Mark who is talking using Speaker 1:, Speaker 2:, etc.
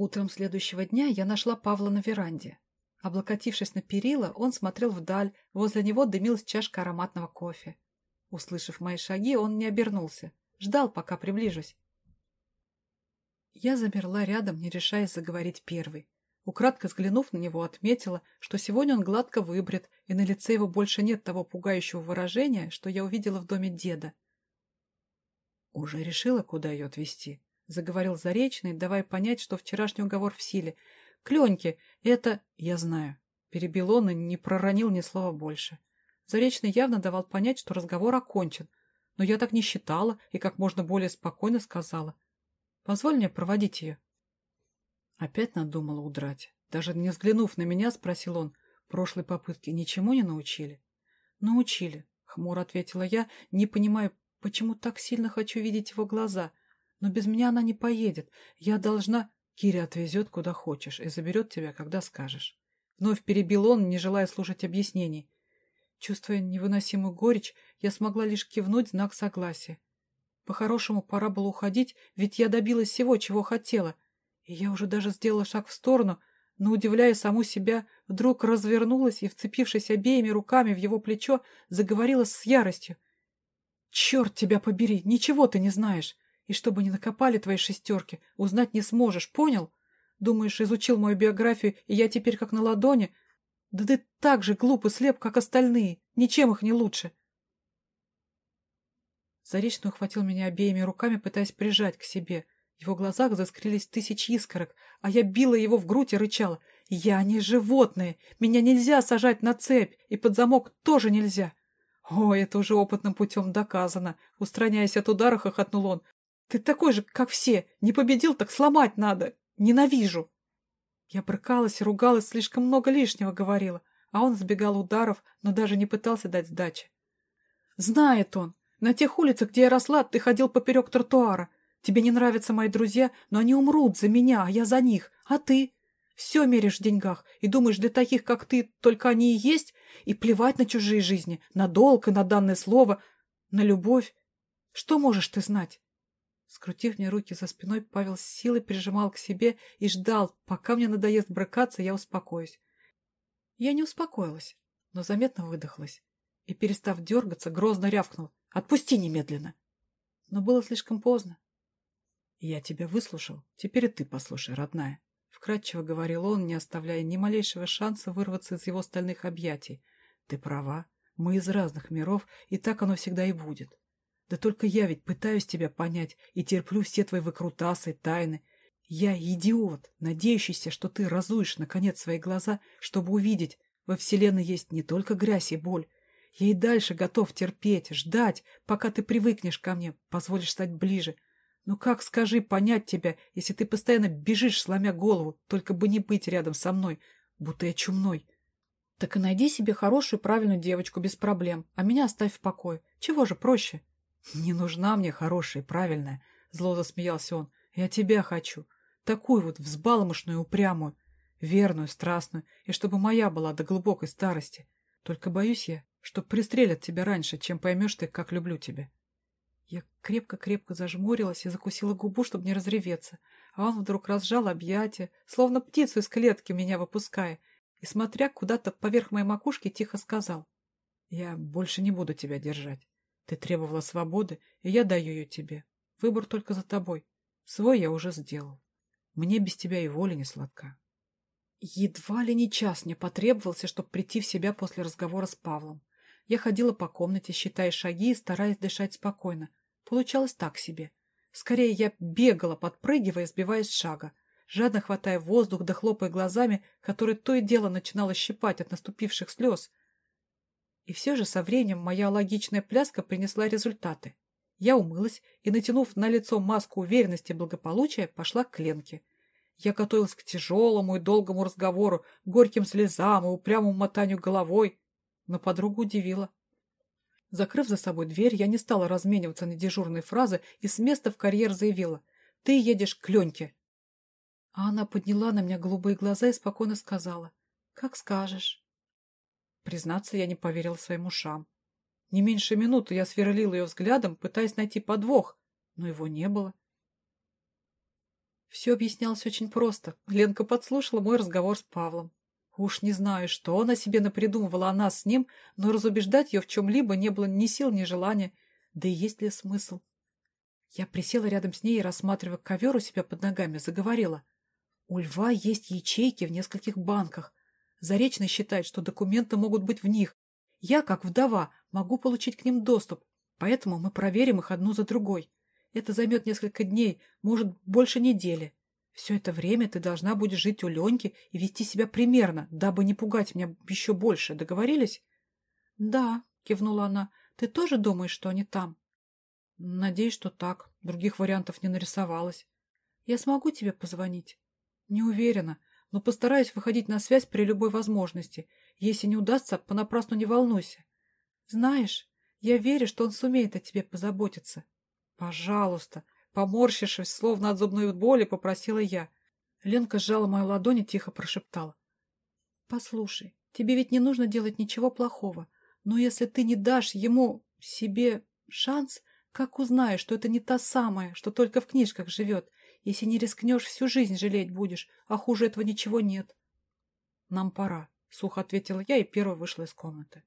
Speaker 1: Утром следующего дня я нашла Павла на веранде. Облокотившись на перила, он смотрел вдаль, возле него дымилась чашка ароматного кофе. Услышав мои шаги, он не обернулся. Ждал, пока приближусь. Я замерла рядом, не решаясь заговорить первой. Украдко взглянув на него, отметила, что сегодня он гладко выбрит, и на лице его больше нет того пугающего выражения, что я увидела в доме деда. «Уже решила, куда ее отвезти?» Заговорил Заречный, давая понять, что вчерашний уговор в силе. «Кленьки, это...» «Я знаю». Перебил он и не проронил ни слова больше. Заречный явно давал понять, что разговор окончен, но я так не считала и как можно более спокойно сказала. «Позволь мне проводить ее». Опять надумала удрать. Даже не взглянув на меня, спросил он, прошлой попытки ничему не научили? «Научили», — хмуро ответила я, не понимая, почему так сильно хочу видеть его глаза — но без меня она не поедет. Я должна... Киря отвезет куда хочешь и заберет тебя, когда скажешь. Вновь перебил он, не желая слушать объяснений. Чувствуя невыносимую горечь, я смогла лишь кивнуть знак согласия. По-хорошему, пора было уходить, ведь я добилась всего, чего хотела. И я уже даже сделала шаг в сторону, но, удивляя саму себя, вдруг развернулась и, вцепившись обеими руками в его плечо, заговорила с яростью. «Черт тебя побери! Ничего ты не знаешь! И чтобы не накопали твои шестерки, узнать не сможешь, понял? Думаешь, изучил мою биографию, и я теперь как на ладони? Да ты так же глуп и слеп, как остальные. Ничем их не лучше. Заречный ухватил меня обеими руками, пытаясь прижать к себе. В его глазах заскрились тысячи искорок, а я била его в грудь и рычала. «Я не животное! Меня нельзя сажать на цепь, и под замок тоже нельзя!» «О, это уже опытным путем доказано!» Устраняясь от удара, хохотнул он. Ты такой же, как все. Не победил, так сломать надо. Ненавижу. Я брыкалась и ругалась, слишком много лишнего говорила, а он сбегал ударов, но даже не пытался дать сдачи. Знает он. На тех улицах, где я росла, ты ходил поперек тротуара. Тебе не нравятся мои друзья, но они умрут за меня, а я за них. А ты? Все меришь в деньгах и думаешь, для таких, как ты, только они и есть, и плевать на чужие жизни, на долг и на данное слово, на любовь. Что можешь ты знать? Скрутив мне руки за спиной, Павел с силой прижимал к себе и ждал, пока мне надоест брыкаться, я успокоюсь. Я не успокоилась, но заметно выдохлась и, перестав дергаться, грозно рявкнул. «Отпусти немедленно!» Но было слишком поздно. «Я тебя выслушал, теперь и ты послушай, родная», — вкратчиво говорил он, не оставляя ни малейшего шанса вырваться из его стальных объятий. «Ты права, мы из разных миров, и так оно всегда и будет. Да только я ведь пытаюсь тебя понять и терплю все твои выкрутасы, тайны. Я идиот, надеющийся, что ты разуешь, наконец, свои глаза, чтобы увидеть, во Вселенной есть не только грязь и боль. Я и дальше готов терпеть, ждать, пока ты привыкнешь ко мне, позволишь стать ближе. Ну как, скажи, понять тебя, если ты постоянно бежишь, сломя голову, только бы не быть рядом со мной, будто я чумной? Так и найди себе хорошую правильную девочку без проблем, а меня оставь в покое. Чего же проще? «Не нужна мне хорошая, правильная», — зло засмеялся он. «Я тебя хочу. Такую вот взбалмошную, упрямую, верную, страстную, и чтобы моя была до глубокой старости. Только боюсь я, что пристрелят тебя раньше, чем поймешь ты, как люблю тебя». Я крепко-крепко зажмурилась и закусила губу, чтобы не разреветься, а он вдруг разжал объятия, словно птицу из клетки меня выпуская, и, смотря куда-то поверх моей макушки, тихо сказал, «Я больше не буду тебя держать. Ты требовала свободы, и я даю ее тебе. Выбор только за тобой. Свой я уже сделал. Мне без тебя и воли не сладка. Едва ли не час мне потребовался, чтобы прийти в себя после разговора с Павлом. Я ходила по комнате, считая шаги и стараясь дышать спокойно. Получалось так себе. Скорее, я бегала, подпрыгивая, сбиваясь с шага, жадно хватая воздух да хлопая глазами, которые то и дело начинало щипать от наступивших слез. И все же со временем моя логичная пляска принесла результаты. Я умылась и, натянув на лицо маску уверенности и благополучия, пошла к Ленке. Я готовилась к тяжелому и долгому разговору, горьким слезам и упрямому мотанию головой, но подруга удивила. Закрыв за собой дверь, я не стала размениваться на дежурные фразы и с места в карьер заявила «Ты едешь к Леньке». А она подняла на меня голубые глаза и спокойно сказала «Как скажешь». Признаться, я не поверил своим ушам. Не меньше минуты я сверлил ее взглядом, пытаясь найти подвох, но его не было. Все объяснялось очень просто. Ленка подслушала мой разговор с Павлом. Уж не знаю, что она себе напридумывала о нас с ним, но разубеждать ее в чем-либо не было ни сил, ни желания. Да и есть ли смысл? Я присела рядом с ней и, рассматривая ковер у себя под ногами, заговорила. У Льва есть ячейки в нескольких банках. Заречный считает, что документы могут быть в них. Я, как вдова, могу получить к ним доступ, поэтому мы проверим их одну за другой. Это займет несколько дней, может, больше недели. Все это время ты должна будешь жить у Леньки и вести себя примерно, дабы не пугать меня еще больше. Договорились? — Да, — кивнула она. — Ты тоже думаешь, что они там? — Надеюсь, что так. Других вариантов не нарисовалось. Я смогу тебе позвонить? — Не уверена, но постараюсь выходить на связь при любой возможности. Если не удастся, понапрасну не волнуйся. Знаешь, я верю, что он сумеет о тебе позаботиться. Пожалуйста, Поморщившись, словно от зубной боли, попросила я. Ленка сжала мою ладонь и тихо прошептала. «Послушай, тебе ведь не нужно делать ничего плохого, но если ты не дашь ему, себе, шанс, как узнаешь, что это не та самая, что только в книжках живет? Если не рискнешь, всю жизнь жалеть будешь, а хуже этого ничего нет». «Нам пора», — сухо ответила я и первой вышла из комнаты.